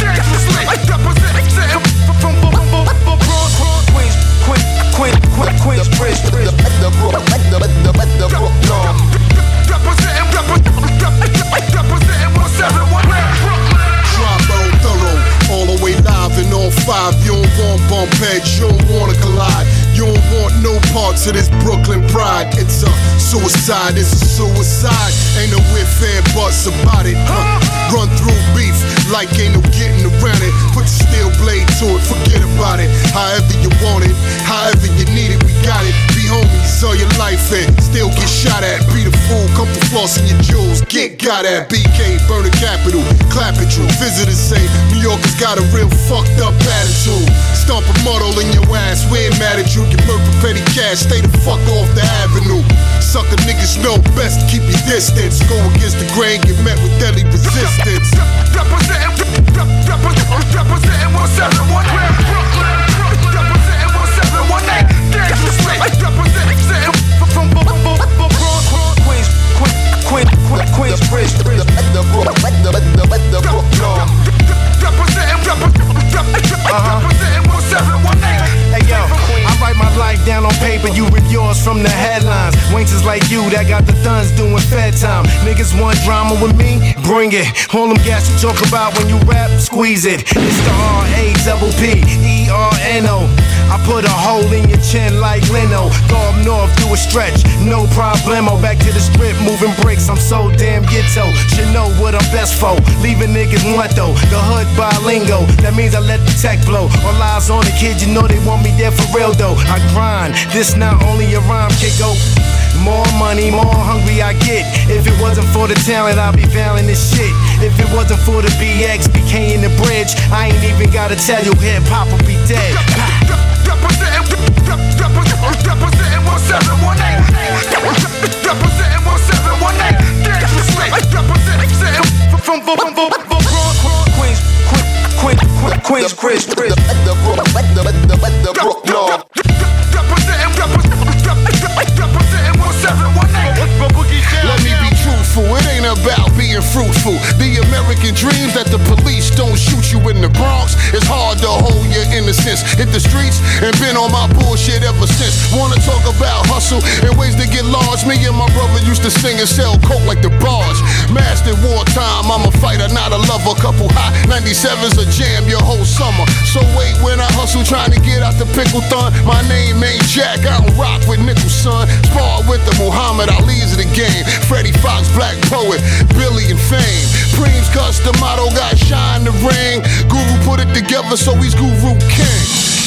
dangerously. I from don't want no parts of this Brooklyn pride. It's a suicide, it's a suicide. Ain't no if and buts about it. Huh? Run through beef, like ain't no getting around it. Put the steel blade to it, forget about it. However you want it, however you need it, we got it. Be homies all your life and still get shot at. Be the fool, come for flossing your jewels. Get got at. BK, burn the capital, clap it true. Visitors say New Yorkers got a real fucked up attitude. Stomp a muddle in your ass, we ain't mad at you. Get murder petty cash, stay the fuck off the avenue. Sucker niggas know best keep your distance. Go against the grain, get met with deadly resistance. You read yours from the headlines. Is like you that got the thuns doing fed time. Niggas want drama with me? Bring it. All them gas you talk about when you rap, squeeze it. It's the R A double P E R N O. I put a hole in your chin like Leno. Go up north, do a stretch, no problemo. Back to the strip, moving bricks. I'm so damn ghetto. Should know what I'm best for. Leaving niggas though? The hood bilingo. That means I let the tech blow. All eyes on the kid, you know they want me there for real though. I grind. This not only a rhyme, kiddo. More money, more hungry I get. If it wasn't for the talent, I'd be failing this shit. If it wasn't for the BX, BK in the bridge, I ain't even gotta tell you hip hop will be dead. Representing, representing 1718. Representing 1718. Dangerous Representing from Queens, Queens, Queens, Queens, Bridge. The Brooklyn. Representing, The American dreams that the police don't shoot you in the Bronx. It's hard to hold your innocence. Hit the streets and been on my bullshit ever since. Wanna talk about hustle and ways to get large? Me and my brother used to sing and sell coke like the barge. Mastered wartime, I'm a fighter, not a lover. Couple hot 97's a jam your whole summer. So hustle trying to get out the pickle thun. My name ain't Jack, I don't rock with nickel son. Spar with the Muhammad Ali's of the game. Freddie Foxxx, Black Poet, Billy and Fame. Preem's custom motto got shine the ring. Guru put it together so he's Guru King.